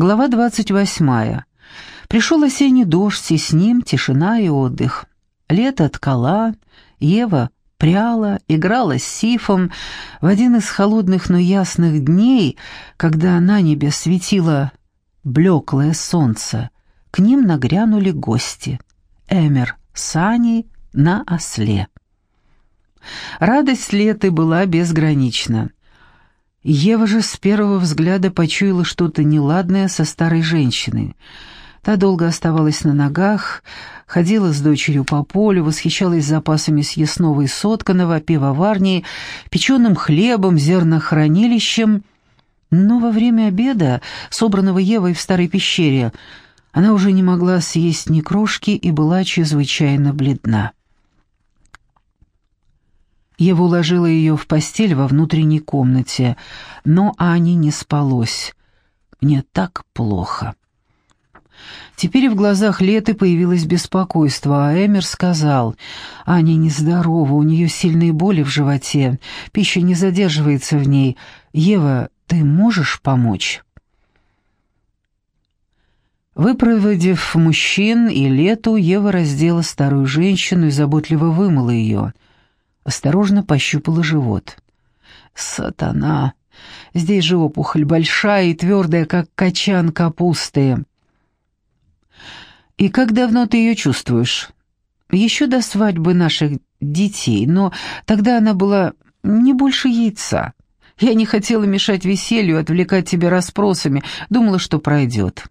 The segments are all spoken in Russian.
Глава 28. Пришел осенний дождь, и с ним тишина и отдых. Лето ткала, Ева пряла, играла с Сифом. В один из холодных, но ясных дней, когда на небе светило блеклое солнце, к ним нагрянули гости. Эмер с Аней на осле. Радость Леты была безгранична. Ева же с первого взгляда почуяла что-то неладное со старой женщиной. Та долго оставалась на ногах, ходила с дочерью по полю, восхищалась запасами съестного и сотканного, пивоварней, печеным хлебом, зернохранилищем. Но во время обеда, собранного Евой в старой пещере, она уже не могла съесть ни крошки и была чрезвычайно бледна. Ева уложила ее в постель во внутренней комнате, но Ане не спалось. «Мне так плохо». Теперь в глазах Леты появилось беспокойство, а Эмер сказал, «Аня нездорова, у нее сильные боли в животе, пища не задерживается в ней. Ева, ты можешь помочь?» Выпроводив мужчин и Лету, Ева раздела старую женщину и заботливо вымыла ее – осторожно пощупала живот. «Сатана! Здесь же опухоль большая и твердая, как качан капусты». «И как давно ты ее чувствуешь?» «Еще до свадьбы наших детей, но тогда она была не больше яйца. Я не хотела мешать веселью, отвлекать тебя расспросами, думала, что пройдет».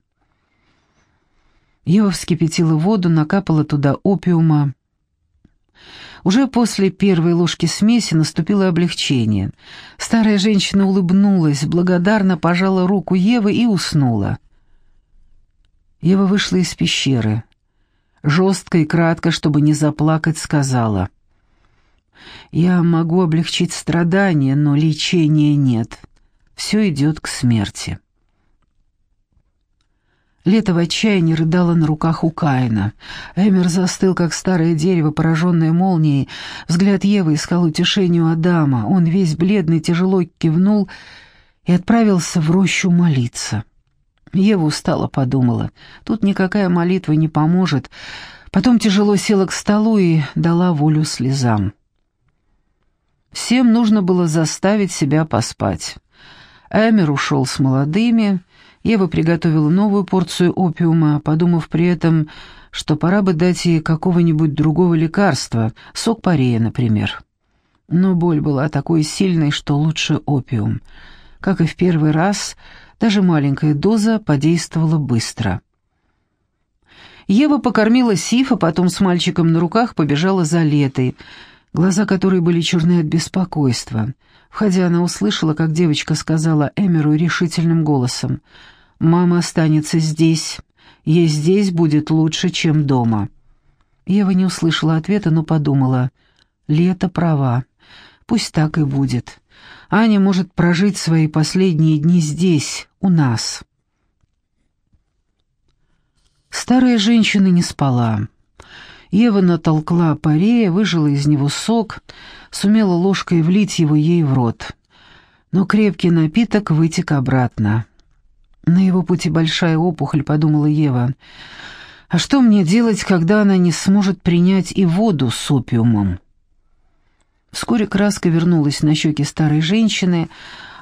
Ева вскипятила воду, накапала туда опиума. Уже после первой ложки смеси наступило облегчение. Старая женщина улыбнулась, благодарно пожала руку Евы и уснула. Ева вышла из пещеры. Жестко и кратко, чтобы не заплакать, сказала. «Я могу облегчить страдания, но лечения нет. Все идет к смерти». Лето в отчаянии рыдало на руках у Каина. Эмер застыл, как старое дерево, пораженное молнией. Взгляд Евы искал утешение у Адама. Он весь бледный, тяжело кивнул и отправился в рощу молиться. Ева устало подумала. Тут никакая молитва не поможет. Потом тяжело села к столу и дала волю слезам. Всем нужно было заставить себя поспать. Эмер ушел с молодыми, Ева приготовила новую порцию опиума, подумав при этом, что пора бы дать ей какого-нибудь другого лекарства, сок парея, например. Но боль была такой сильной, что лучше опиум. Как и в первый раз, даже маленькая доза подействовала быстро. Ева покормила Сифа, потом с мальчиком на руках побежала за Летой, глаза которой были черны от беспокойства. Входя, она услышала, как девочка сказала Эмеру решительным голосом — Мама останется здесь. Ей здесь будет лучше, чем дома». Ева не услышала ответа, но подумала. «Лето права. Пусть так и будет. Аня может прожить свои последние дни здесь, у нас». Старая женщина не спала. Ева натолкла парея, выжила из него сок, сумела ложкой влить его ей в рот. Но крепкий напиток вытек обратно. На его пути большая опухоль, подумала Ева. А что мне делать, когда она не сможет принять и воду с опиумом? Вскоре краска вернулась на щеки старой женщины.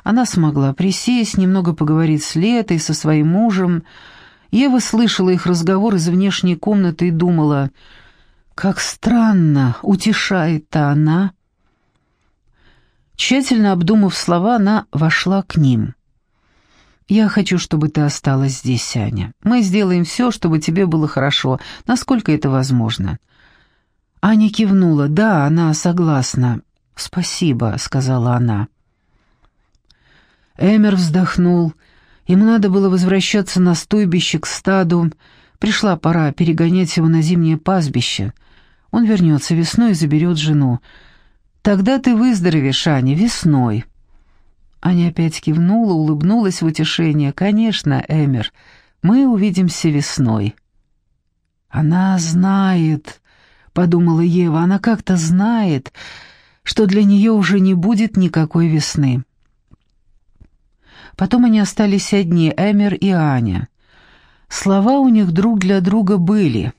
Она смогла присесть, немного поговорить с Летой, со своим мужем. Ева слышала их разговор из внешней комнаты и думала, как странно утешает-то она. Тщательно обдумав слова, она вошла к ним. «Я хочу, чтобы ты осталась здесь, Аня. Мы сделаем все, чтобы тебе было хорошо, насколько это возможно». Аня кивнула. «Да, она согласна». «Спасибо», — сказала она. Эмер вздохнул. Ему надо было возвращаться на стойбище к стаду. Пришла пора перегонять его на зимнее пастбище. Он вернется весной и заберет жену. «Тогда ты выздоровеешь, Аня, весной». Аня опять кивнула, улыбнулась в утешение. «Конечно, Эмер, мы увидимся весной». «Она знает», — подумала Ева, — «она как-то знает, что для нее уже не будет никакой весны». Потом они остались одни, Эмер и Аня. Слова у них друг для друга были,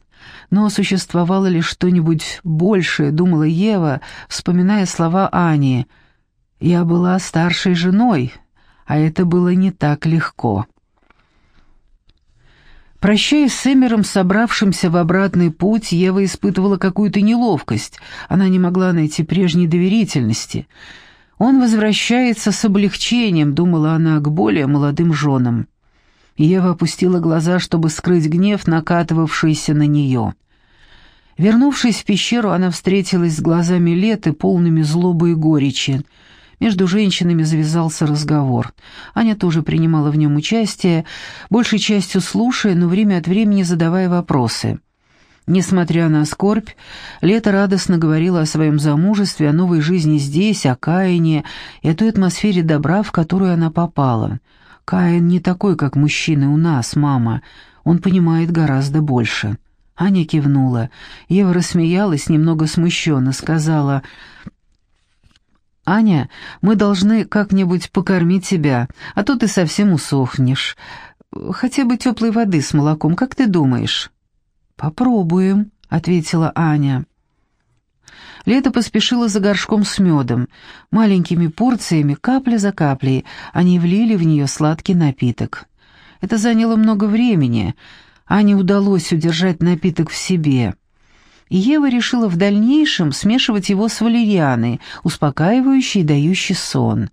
но существовало ли что-нибудь большее, думала Ева, вспоминая слова Ани. «Я была старшей женой, а это было не так легко». Прощаясь с Эмером, собравшимся в обратный путь, Ева испытывала какую-то неловкость. Она не могла найти прежней доверительности. «Он возвращается с облегчением», — думала она, — «к более молодым женам». Ева опустила глаза, чтобы скрыть гнев, накатывавшийся на нее. Вернувшись в пещеру, она встретилась с глазами Леты, полными злобы и горечи. Между женщинами завязался разговор. Аня тоже принимала в нем участие, большей частью слушая, но время от времени задавая вопросы. Несмотря на скорбь, Лето радостно говорила о своем замужестве, о новой жизни здесь, о Каине и о той атмосфере добра, в которую она попала. «Каин не такой, как мужчины у нас, мама. Он понимает гораздо больше». Аня кивнула. Ева рассмеялась, немного смущенно, сказала... «Аня, мы должны как-нибудь покормить тебя, а то ты совсем усохнешь. Хотя бы теплой воды с молоком, как ты думаешь?» «Попробуем», — ответила Аня. Лето поспешила за горшком с медом. Маленькими порциями, капля за каплей, они влили в нее сладкий напиток. Это заняло много времени. Ане удалось удержать напиток в себе Ева решила в дальнейшем смешивать его с валерианой, успокаивающей и дающей сон.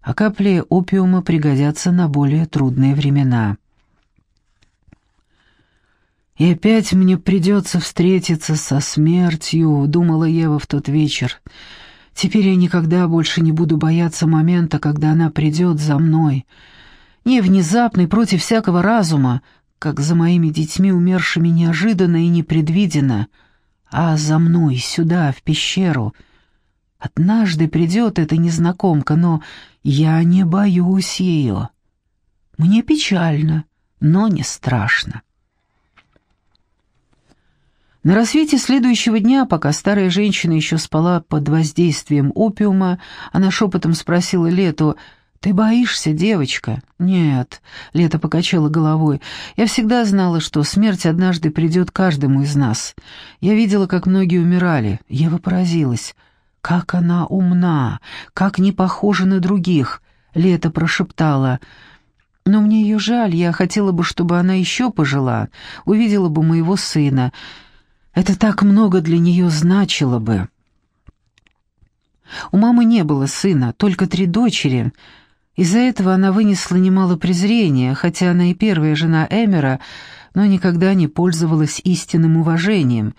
А капли опиума пригодятся на более трудные времена. «И опять мне придется встретиться со смертью», — думала Ева в тот вечер. «Теперь я никогда больше не буду бояться момента, когда она придет за мной. Не внезапный, против всякого разума, как за моими детьми, умершими неожиданно и непредвиденно, а за мной сюда, в пещеру. Однажды придет эта незнакомка, но я не боюсь ее. Мне печально, но не страшно. На рассвете следующего дня, пока старая женщина еще спала под воздействием опиума, она шепотом спросила Лету — «Ты боишься, девочка?» «Нет», — Лето покачала головой. «Я всегда знала, что смерть однажды придет каждому из нас. Я видела, как многие умирали. Я поразилась. Как она умна, как не похожа на других!» Лето прошептала. «Но мне ее жаль, я хотела бы, чтобы она еще пожила, увидела бы моего сына. Это так много для нее значило бы». У мамы не было сына, только три дочери — из-за этого она вынесла немало презрения, хотя она и первая жена Эмера, но никогда не пользовалась истинным уважением.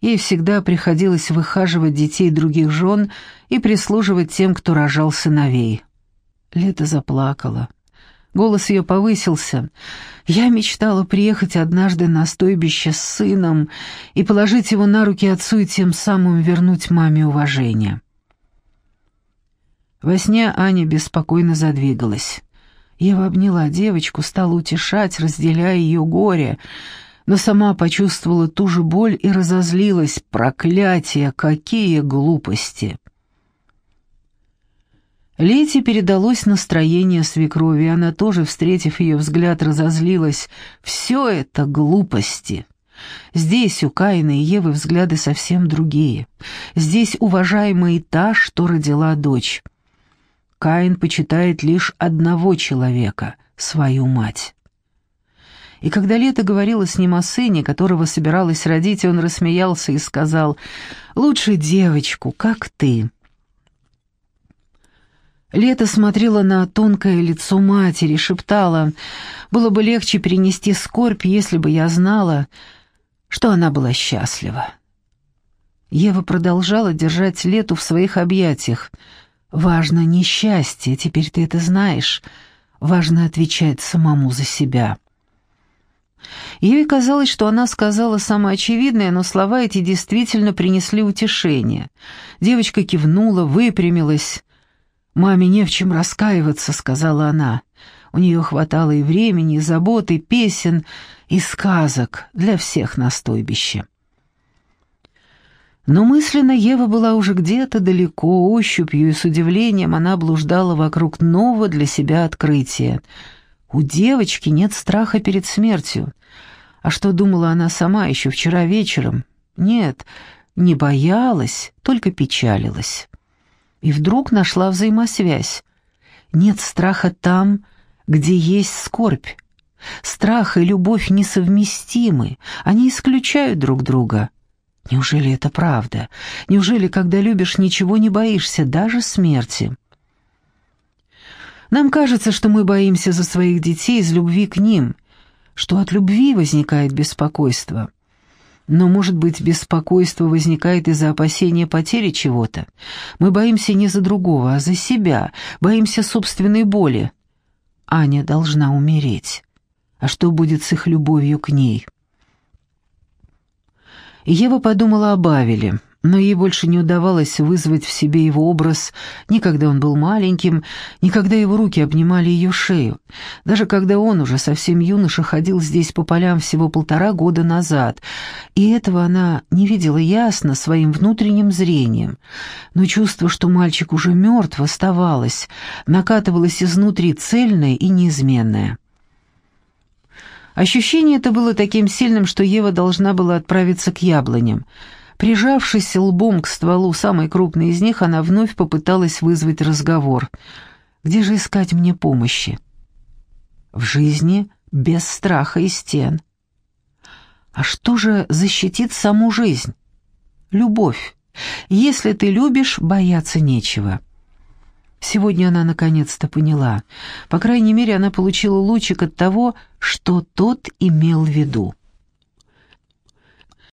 Ей всегда приходилось выхаживать детей других жен и прислуживать тем, кто рожал сыновей. Лето заплакала. Голос ее повысился. «Я мечтала приехать однажды на стойбище с сыном и положить его на руки отцу и тем самым вернуть маме уважение». Во сне Аня беспокойно задвигалась. Ева обняла девочку, стала утешать, разделяя ее горе, но сама почувствовала ту же боль и разозлилась. Проклятие, какие глупости! Лете передалось настроение свекрови, она тоже, встретив ее взгляд, разозлилась. «Все это глупости!» Здесь у Каина и Евы взгляды совсем другие. Здесь уважаемая та, что родила дочь. Каин почитает лишь одного человека — свою мать. И когда Лето говорила с ним о сыне, которого собиралась родить, он рассмеялся и сказал, «Лучше девочку, как ты». Лето смотрела на тонкое лицо матери, шептала, «Было бы легче перенести скорбь, если бы я знала, что она была счастлива». Ева продолжала держать Лету в своих объятиях — Важно не счастье, теперь ты это знаешь. Важно отвечать самому за себя. Ей казалось, что она сказала самое очевидное, но слова эти действительно принесли утешение. Девочка кивнула, выпрямилась. «Маме не в чем раскаиваться», — сказала она. У нее хватало и времени, и забот, и песен, и сказок для всех на стойбище. Но мысленно Ева была уже где-то далеко, ощупью и с удивлением она блуждала вокруг нового для себя открытия. У девочки нет страха перед смертью. А что думала она сама еще вчера вечером? Нет, не боялась, только печалилась. И вдруг нашла взаимосвязь. Нет страха там, где есть скорбь. Страх и любовь несовместимы, они исключают друг друга. Неужели это правда? Неужели, когда любишь, ничего не боишься, даже смерти? Нам кажется, что мы боимся за своих детей из любви к ним, что от любви возникает беспокойство. Но, может быть, беспокойство возникает из-за опасения потери чего-то. Мы боимся не за другого, а за себя, боимся собственной боли. Аня должна умереть. А что будет с их любовью к ней?» Ева подумала о Бавеле, но ей больше не удавалось вызвать в себе его образ ни когда он был маленьким, ни когда его руки обнимали ее шею, даже когда он уже совсем юноша ходил здесь по полям всего полтора года назад, и этого она не видела ясно своим внутренним зрением. Но чувство, что мальчик уже мертв, оставалось, накатывалось изнутри цельное и неизменное. Ощущение это было таким сильным, что Ева должна была отправиться к яблоням. Прижавшись лбом к стволу самой крупной из них, она вновь попыталась вызвать разговор. «Где же искать мне помощи?» «В жизни без страха и стен». «А что же защитит саму жизнь?» «Любовь. Если ты любишь, бояться нечего». Сегодня она наконец-то поняла. По крайней мере, она получила лучик от того, что тот имел в виду.